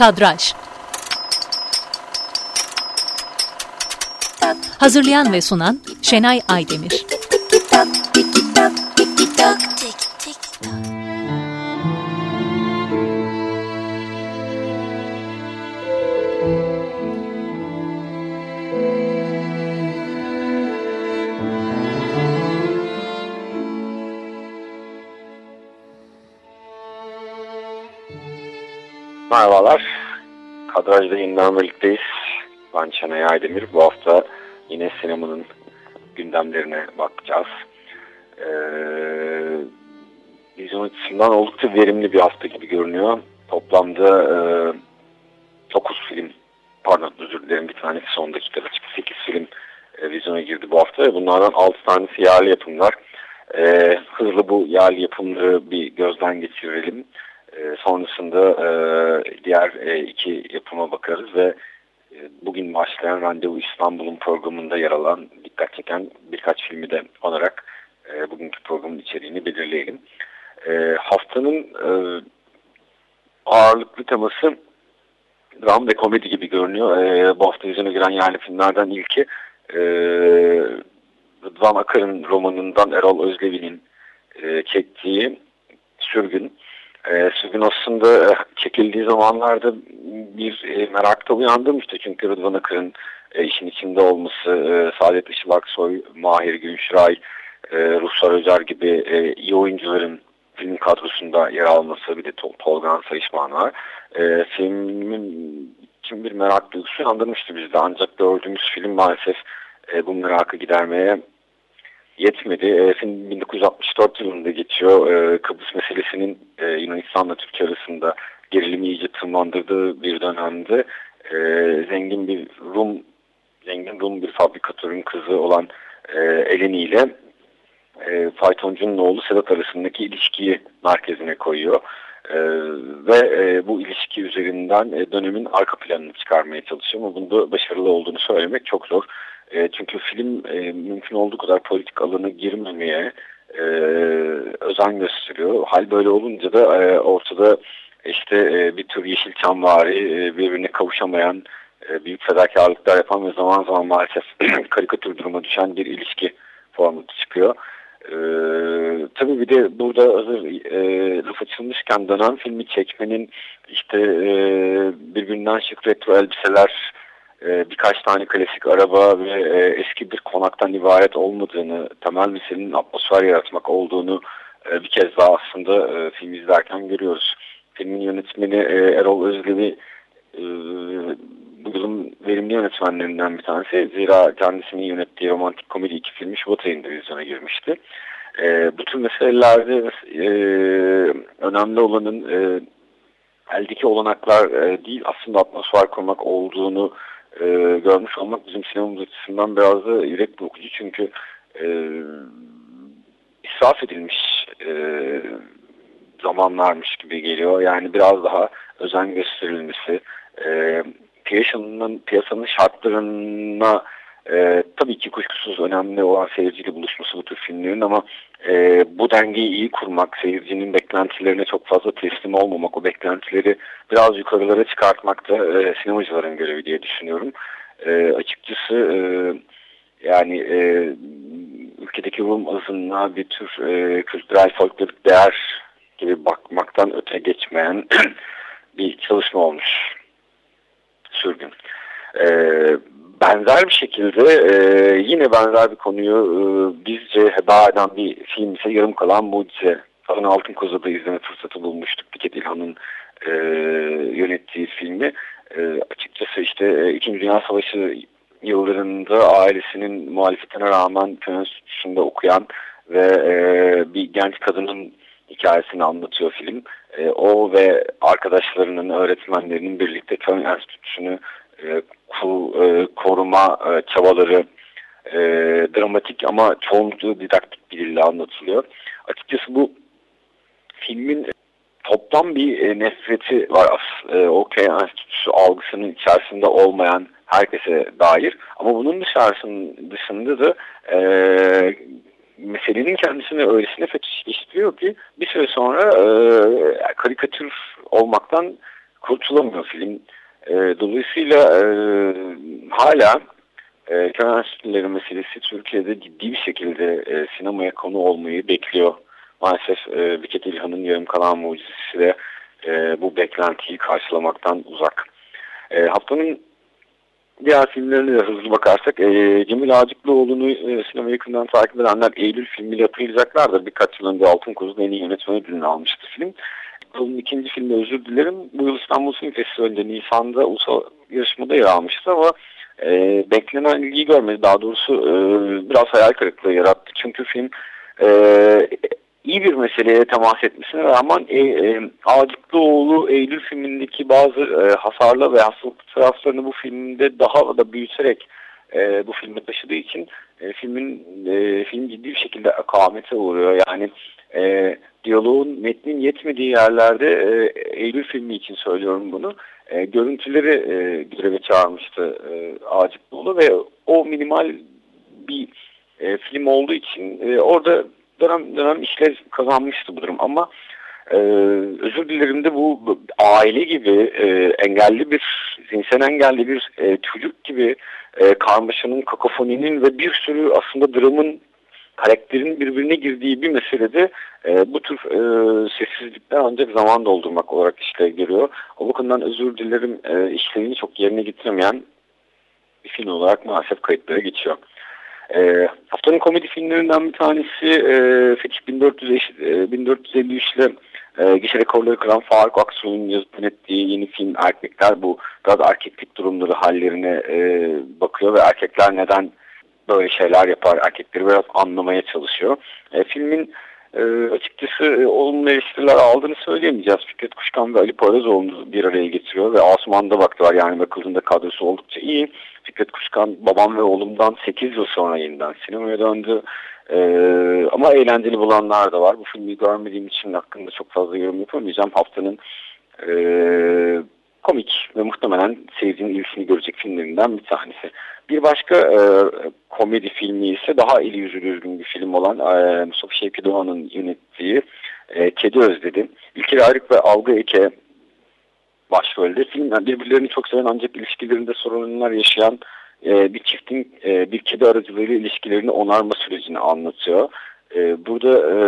Kadraj Hazırlayan ve sunan Şenay Aydemir Merhabalar. Kadrajda yeniden birlikteyiz. Ben Şenay Aydemir. Bu hafta yine sinemanın gündemlerine bakacağız. Ee, vizyon açısından oldukça verimli bir hafta gibi görünüyor. Toplamda e, 9 film, pardon özür dilerim bir tanesi son dakikada çıktı. 8 film e, vizyona girdi bu hafta. Bunlardan 6 tanesi yerli yapımlar. E, hızlı bu yerli yapımları bir gözden geçirelim. E, sonrasında e, diğer e, iki yapıma bakarız ve e, bugün başlayan Randevu İstanbul'un programında yer alan dikkat çeken birkaç filmi de olarak bugünkü programın içeriğini belirleyelim. Haftanın ağırlıklı teması dram ve komedi gibi görünüyor. Bu hafta yüzüne giren yerli filmlerden ilki e, Rıdvan Akar'ın romanından Erol Özlevi'nin e, çektiği Sürgün. E, Sürgün aslında e, çekildiği zamanlarda bir e, merakta uyandırmıştı. Çünkü Rıdvan Akır'ın e, işin içinde olması, e, Saadet Işılaksoy, Mahir Günşiray, e, Ruslar Özer gibi iyi oyuncuların film kadrosunda yer alması bir de Tol Tolgan Sayışman var. Filmin için bir merak duygusu yandırmıştı bizde ancak gördüğümüz film maalesef bu merakı gidermeye yetmedi. E, film 1964 yılında geçiyor. E, Kıbrıs meselesinin e, Yunanistan'la Türkiye arasında gerilimi iyice tırmandırdığı bir dönemde e, zengin bir Rum zengin Rum bir fabrikatörün kızı olan e, Eleni ile e, faytoncunun oğlu Sedat arasındaki ilişkiyi merkezine koyuyor. E, ve e, bu ilişki üzerinden e, dönemin arka planını çıkarmaya çalışıyor ama bunda başarılı olduğunu söylemek çok zor. E, çünkü film e, mümkün olduğu kadar politik alanı girmemeye e, özen gösteriyor. Hal böyle olunca da e, ortada işte e, bir tür Yeşilçamvari e, birbirine kavuşamayan e, büyük fedakarlıklar yapan ve zaman zaman maalesef karikatür duruma düşen bir ilişki formatı çıkıyor. Ee, tabii bir de burada hazır e, laf açılmışken dönem filmi çekmenin işte e, birbirinden şık retro elbiseler e, birkaç tane klasik araba ve e, eski bir konaktan ibaret olmadığını, temel meselenin atmosfer yaratmak olduğunu e, bir kez daha aslında e, film izlerken görüyoruz. Filmin yönetmeni Erol e, bu yılın verimli yönetmenlerinden bir tanesi. Zira kendisinin yönettiği romantik komedi iki filmi Şubat ayında vizyona girmişti. E, bu meselelerde önemli olanın eldeki olanaklar değil aslında atmosfer kurmak olduğunu e, görmüş olmak bizim sinemamız açısından biraz da yürek dokucu çünkü e, israf edilmiş e, zamanlarmış gibi geliyor. Yani biraz daha özen gösterilmesi, e, piyasanın, piyasanın şartlarına e, tabii ki kuşkusuz önemli olan seyirciyle buluşması bu tür filmlerin ama e, bu dengeyi iyi kurmak, seyircinin beklentilerine çok fazla teslim olmamak, o beklentileri biraz yukarılara çıkartmak da e, sinemacıların görevi diye düşünüyorum. E, açıkçası e, yani e, ülkedeki Rum azınlığa bir tür e, kültürel folklorik değer gibi bakmaktan öte geçmeyen bir çalışma olmuş sürgün. E, benzer bir şekilde e, yine benzer bir konuyu e, bizce heba eden bir film ise yarım kalan mucize. Falan Altın Koza'da izleme fırsatı bulmuştuk. Piket İlhan'ın e, yönettiği filmi. E, açıkçası işte e, İkinci Dünya Savaşı yıllarında ailesinin muhalefetine rağmen Könen Sütüsü'nde okuyan ve e, bir genç kadının hikayesini anlatıyor film. E, o ve arkadaşlarının, öğretmenlerinin birlikte Köln Enstitüsü'nü e, e, koruma e, çabaları e, dramatik ama çoğunlukla didaktik bir dille anlatılıyor. Açıkçası bu filmin toplam bir e, nefreti var. E, o Köln Enstitüsü algısının içerisinde olmayan herkese dair. Ama bunun dışarısında, dışında da e, meselenin kendisine öylesine fetişleştiriyor ki bir süre sonra e, karikatür olmaktan kurtulamıyor film. E, dolayısıyla e, hala e, Kenan meselesi Türkiye'de ciddi bir şekilde e, sinemaya konu olmayı bekliyor. Maalesef e, Biket İlhan'ın yarım kalan mucizesi de e, bu beklentiyi karşılamaktan uzak. E, haftanın diğer filmlerine de hızlı bakarsak e, Cemil Ağacıklıoğlu'nu e, sinema yakından takip edenler Eylül filmiyle hatırlayacaklardır. Birkaç yıl önce Altın Kuzu'da en iyi yönetmen ödülünü almıştı film. Yılın ikinci filmi özür dilerim. Bu yıl İstanbul Film Festivali'nde Nisan'da ulusal yarışmada yer almıştı ama e, beklenen ilgiyi görmedi. Daha doğrusu e, biraz hayal kırıklığı yarattı. Çünkü film e, iyi bir meseleye temas etmesine rağmen e, e, Ağacıklıoğlu Eylül filmindeki bazı e, hasarlı ve hastalıklı taraflarını bu filmde daha da büyüterek e, bu filme taşıdığı için e, filmin e, film ciddi bir şekilde akamete uğruyor. Yani e, diyaloğun metnin yetmediği yerlerde e, Eylül filmi için söylüyorum bunu. E, görüntüleri e, göreve çağırmıştı e, Ağacıklıoğlu ve o minimal bir e, film olduğu için e, orada dönem dönem işler kazanmıştı bu durum ama ee, özür dilerim de bu aile gibi e, engelli bir zihinsel engelli bir e, çocuk gibi e, karmaşanın, kakofoninin ve bir sürü aslında dramın karakterin birbirine girdiği bir meselede e, bu tür e, sessizlikler ancak zaman doldurmak olarak işte geliyor. O bakımdan özür dilerim e, işlevini çok yerine getiremeyen bir film olarak maalesef kayıtlara geçiyor. E, haftanın komedi filmlerinden bir tanesi e, Fetih 1400, e, 1453 ile e, gişe rekorları kıran Faruk Aksu'nun yazıp yönettiği yeni film Erkekler bu biraz erkeklik durumları hallerine e, bakıyor ve erkekler neden böyle şeyler yapar erkekleri biraz anlamaya çalışıyor. E, filmin e, açıkçası e, olumlu eleştiriler aldığını söyleyemeyeceğiz. Fikret Kuşkan ve Ali Poyrazoğlu'nu bir araya getiriyor ve Asuman'da baktılar yani bakıldığında kadrosu oldukça iyi. Fikret Kuşkan babam ve oğlumdan 8 yıl sonra yeniden sinemaya döndü. Ee, ama eğlenceli bulanlar da var. Bu filmi görmediğim için hakkında çok fazla yorum yapamayacağım. Haftanın e, komik ve muhtemelen seyircinin ilgisini görecek filmlerinden bir tanesi. Bir başka e, komedi filmi ise daha eli yüzü düzgün bir film olan e, Mustafa Şevki Doğan'ın yönettiği e, Kedi Özledi. İlker Ayrık ve Algı Eke başrolde. Film yani birbirlerini çok seven ancak ilişkilerinde sorunlar yaşayan e, bir çiftin e, bir kedi aracılığıyla ilişkilerini onarma sürecini anlatıyor. E, burada e,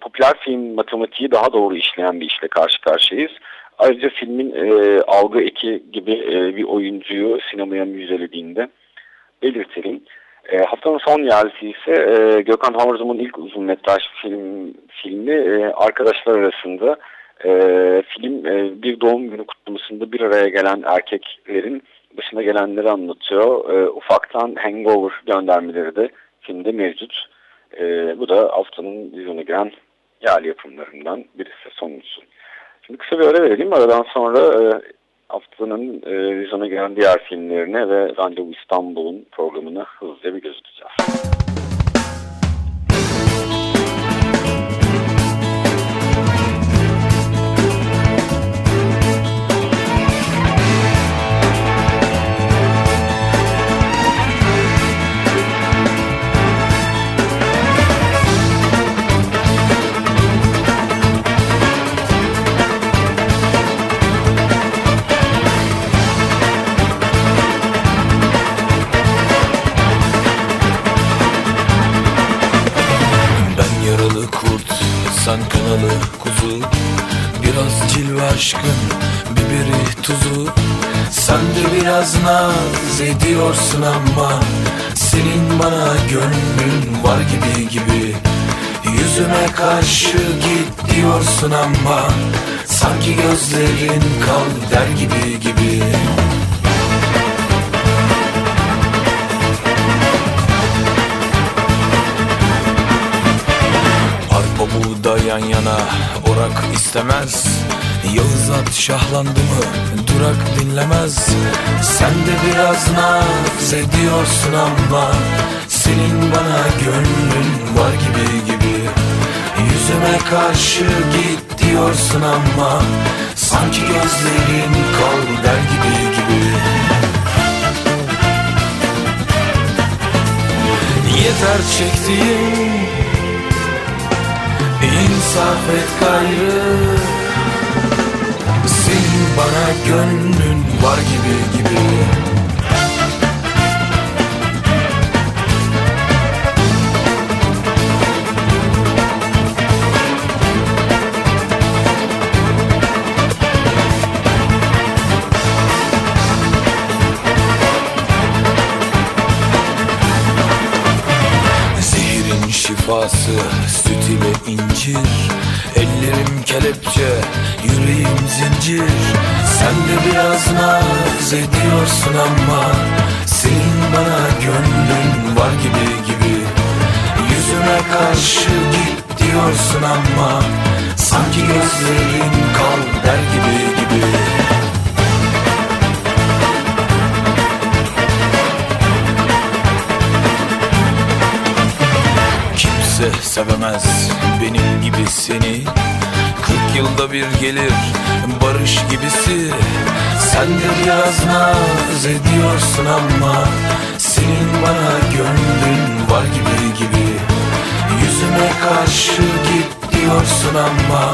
popüler film matematiği daha doğru işleyen bir işle karşı karşıyayız. Ayrıca filmin e, algı eki gibi e, bir oyuncuyu sinemaya müjdelediğinde belirtelim. E, haftanın son yerlisi ise e, Gökhan Havarzum'un ilk uzun metraj film, filmi e, arkadaşlar arasında e, film e, bir doğum günü kutlamasında bir araya gelen erkeklerin başına gelenleri anlatıyor. E, ufaktan hangover göndermeleri de filmde mevcut. E, bu da haftanın vizyona giren yerli yapımlarından birisi sonuncusu. Şimdi kısa bir ara verelim. Aradan sonra e, haftanın e, vizyona gelen diğer filmlerine ve Randevu İstanbul'un programına hızlıca bir göz tutacağız. Ediyorsun ama Senin bana gönlün var gibi gibi. Yüzüme karşı git diyorsun ama Sanki gözlerin kal der gibi gibi. Da yan yana orak istemez Yağız at şahlandı mı? Durak dinlemez. Sen de biraz naz ediyorsun ama Senin bana gönlün var gibi gibi. Yüzüme karşı git diyorsun ama Sanki gözlerin kal der gibi gibi. Yeter çektiğim İnsaf et gayrı Senin bana gönlün var gibi gibi. Şifası Süt ile incir kelepçe Yüreğim zincir. Sen de biraz naz ediyorsun ama Senin bana gönlün var gibi gibi. Yüzüme karşı git diyorsun ama Sanki gözlerin kal der gibi gibi. Kimse sevemez benim gibi seni Kırk yılda bir gelir barış gibisi. Sen de biraz naz ediyorsun ama Senin bana gönlün var gibi gibi. Yüzüme karşı git diyorsun ama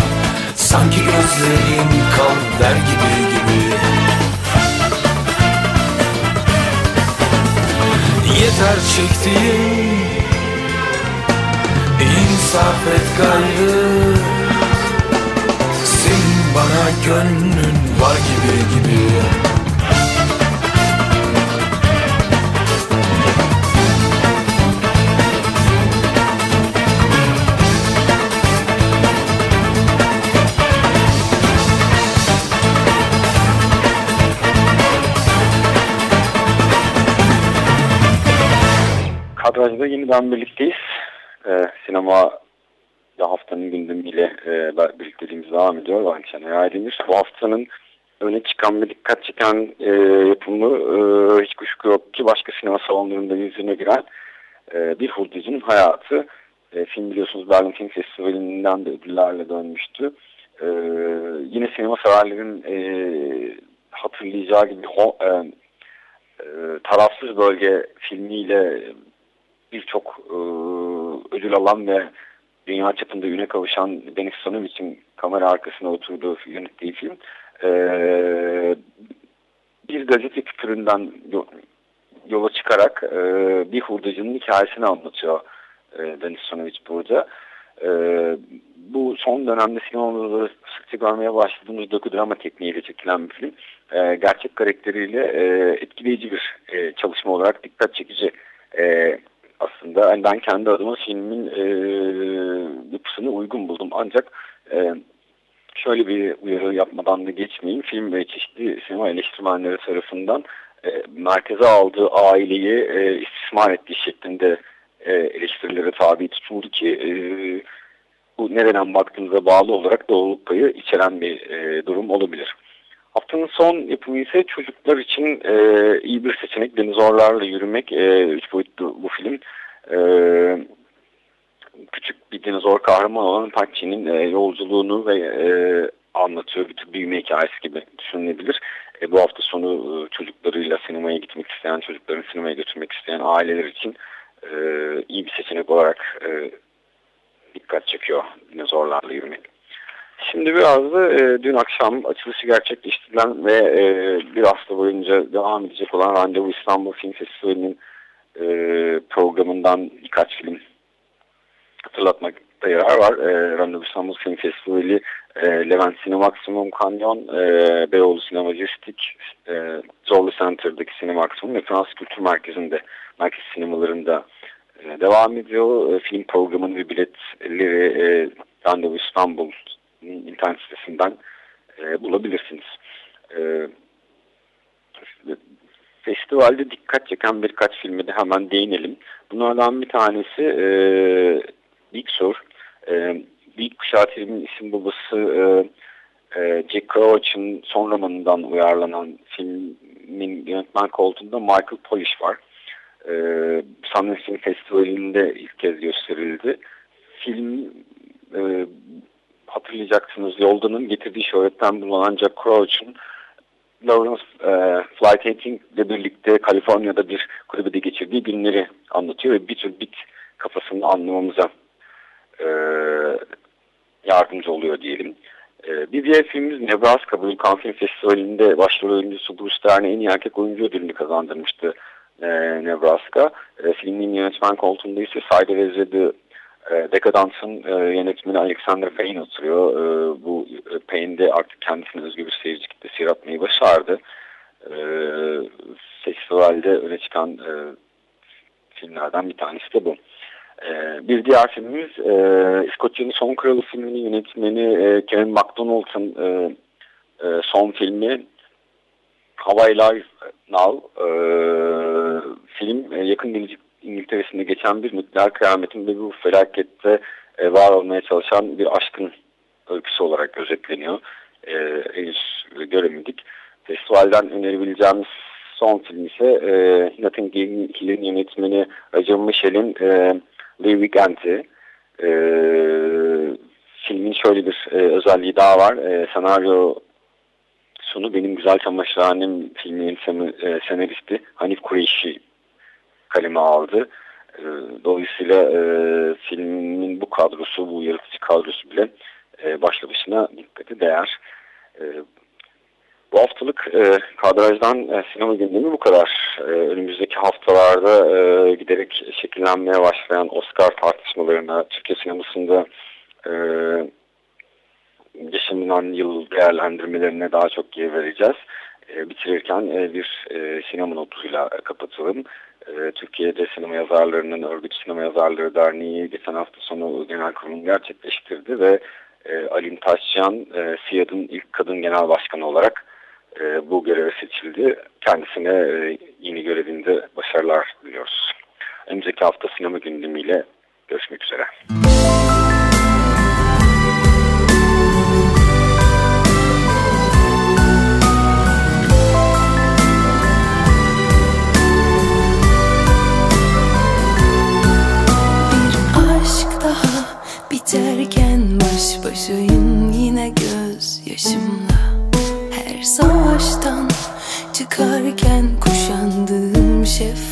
Sanki gözlerin kal der gibi gibi. Yeter çektiğim İnsaf et gayrı bana gönlün var gibi gibi. Kadrajda yeniden birlikteyiz. E, sinema haftanın gündemiyle e, birlikteliğimiz devam ediyor. Şenay Aydemir. Bu haftanın öne çıkan ve dikkat çeken e, yapımı e, hiç kuşku yok ki başka sinema salonlarında yüzüne giren e, bir hurdacının hayatı. E, film biliyorsunuz Berlin Film Festivali'nden de ödüllerle dönmüştü. E, yine sinema severlerin e, hatırlayacağı gibi ho, e, e, tarafsız bölge filmiyle birçok e, ödül alan ve dünya çapında üne kavuşan Denis Sonovic'in kamera arkasına oturduğu yönettiği film e, bir gazete küpüründen yola çıkarak e, bir hurdacının hikayesini anlatıyor e, Denis Sonovic burada. E, bu son dönemde sinemada sıkça görmeye başladığımız dokudrama tekniğiyle çekilen bir film. E, gerçek karakteriyle e, etkileyici bir e, çalışma olarak dikkat çekici e, aslında. Yani ben kendi adıma filmin e, yapısını uygun buldum. Ancak e, şöyle bir uyarı yapmadan da geçmeyeyim. Film ve çeşitli sinema eleştirmenleri tarafından e, merkeze aldığı aileyi e, istismar ettiği şeklinde e, eleştirilere tabi tutuldu ki e, bu nereden baktığınıza bağlı olarak doğruluk payı içeren bir e, durum olabilir. Haftanın son yapımı ise çocuklar için e, iyi bir seçenek. Dinozorlarla yürümek. E, üç boyutlu bu film. E, küçük bir dinozor kahraman olan Patchi'nin e, yolculuğunu ve e, anlatıyor. Bir tür büyüme hikayesi gibi düşünülebilir. E, bu hafta sonu e, çocuklarıyla sinemaya gitmek isteyen, çocukların sinemaya götürmek isteyen aileler için e, iyi bir seçenek olarak e, dikkat çekiyor dinozorlarla yürümek. Şimdi biraz da e, dün akşam açılışı gerçekleştirilen ve e, bir hafta boyunca devam edecek olan Randevu İstanbul Film Festivali'nin e, programından birkaç film hatırlatmakta yarar var. E, Randevu İstanbul Film Festivali e, Levent Sinemaksimum Kanyon, e, Beyoğlu Sinema Cistik, e, Zorlu Center'daki Sinemaksimum ve Fransız Kültür Merkezi'nde, merkez sinemalarında e, devam ediyor. E, film programının ve biletleri e, Randevu İstanbul internet sitesinden e, bulabilirsiniz. E, festivalde dikkat çeken birkaç filme de hemen değinelim. Bunlardan bir tanesi e, Big Sur. E, Büyük Kuşağı filmin isim babası e, e, Jack Crouch'ın son romanından uyarlanan filmin yönetmen koltuğunda Michael Polish var. E, Sundance Film Festivali'nde ilk kez gösterildi. Film e, hatırlayacaksınız Yoldan'ın getirdiği şöhretten bulunan Jack Crouch'un Lawrence e, Flight 18 ile birlikte Kaliforniya'da bir kulübede geçirdiği günleri anlatıyor ve bir tür bit kafasını anlamamıza e, yardımcı oluyor diyelim. E, bir diğer filmimiz Nebraska. Bu Cannes Film Festivali'nde başrol oyuncusu Bruce Dern'e en iyi erkek oyuncu ödülünü kazandırmıştı e, Nebraska. E, filmin yönetmen koltuğunda ise Saide Vezir'de e, e, yönetmeni Alexander Payne oturuyor. E, bu e, Payne de artık kendisine özgü bir seyirci kitlesi yaratmayı başardı. E, festivalde öne çıkan e, filmlerden bir tanesi de bu. E, bir diğer filmimiz e, İskoçya'nın Son Kralı filminin yönetmeni e, Kevin MacDonald'ın e, son filmi Hawaii Live Now film yakın gelecek İngiltere'sinde geçen bir nükleer kıyametin ve bu felakette var olmaya çalışan bir aşkın öyküsü olarak özetleniyor. Henüz göremedik. Festivalden önerebileceğimiz son film ise Notting Hill'in yönetmeni Rajan Michel'in The Weekend'i. E, filmin şöyle bir e, özelliği daha var. E, senaryo sonu Benim Güzel Çamaşırhanem filminin e, senaristi Hanif Kureyşi kaleme aldı. E, dolayısıyla e, filmin bu kadrosu, bu yaratıcı kadrosu bile e, başlı başına dikkati değer. E, bu haftalık e, kadrajdan e, sinema gündemi bu kadar. E, önümüzdeki haftalarda e, giderek şekillenmeye başlayan Oscar tartışmalarına, Türkiye sinemasında e, geçen yıl değerlendirmelerine daha çok yer vereceğiz. E, bitirirken e, bir e, sinema notuyla kapatalım. E, Türkiye'de sinema yazarlarının Örgüt Sinema Yazarları Derneği geçen hafta sonu genel kurulunu gerçekleştirdi ve e, Alim Taşcan e, SİAD'ın ilk kadın genel başkanı olarak e, bu göreve seçildi. Kendisine e, yeni görevinde başarılar diliyoruz. Önümüzdeki hafta sinema gündemiyle görüşmek üzere. biterken baş başayım yine göz yaşımla Savaştan çıkarken kuşandığım şeffaf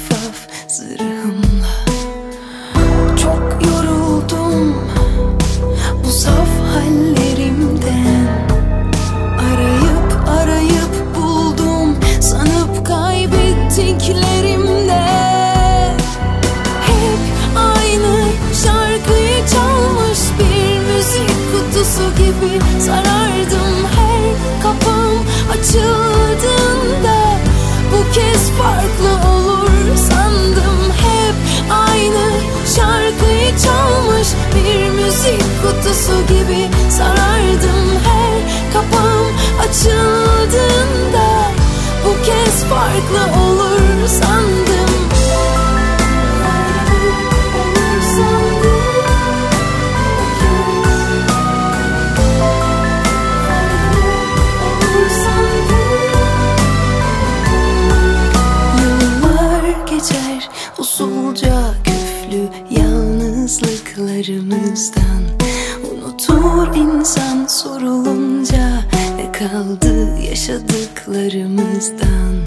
yaşadıklarımızdan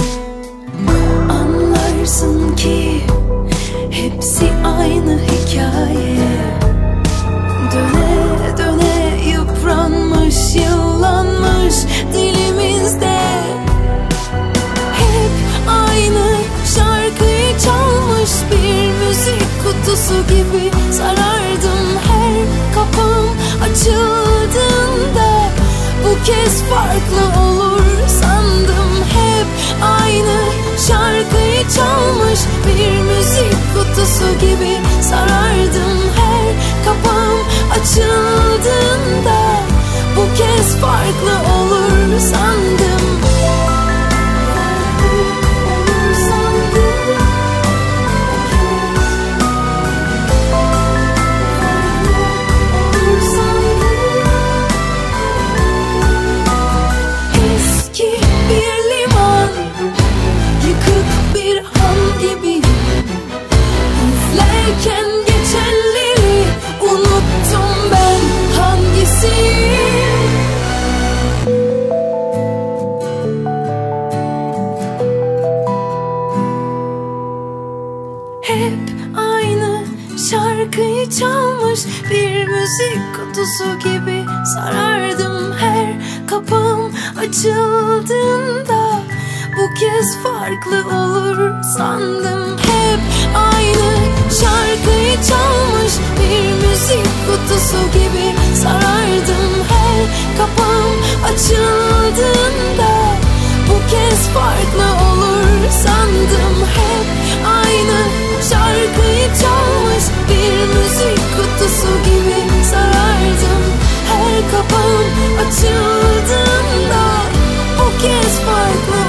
Anlarsın ki hepsi aynı hikaye. Döne döne yıpranmış yıllanmış dilimizde. Hep aynı şarkıyı çalmış bir müzik kutusu gibi sarardım her kapım açıldığında. Bu kez farklı olur sandım hep aynı şarkıyı çalmış. Bir müzik kutusu gibi sarardım her kapım açıldığında. Bu kez farklı Hep aynı şarkıyı çalmış Bir müzik kutusu gibi Sarardım her kapım açıldığında. Bu kez farklı olur sandım. Hep aynı şarkıyı çalmış bir müzik kutusu gibi sarardım Her kapım açıldığında. Bu kez farklı olur sandım. Hep aynı şarkıyı çalmış bir müzik kutusu gibi sarardım. Her kapım açıldığında bu kez farklı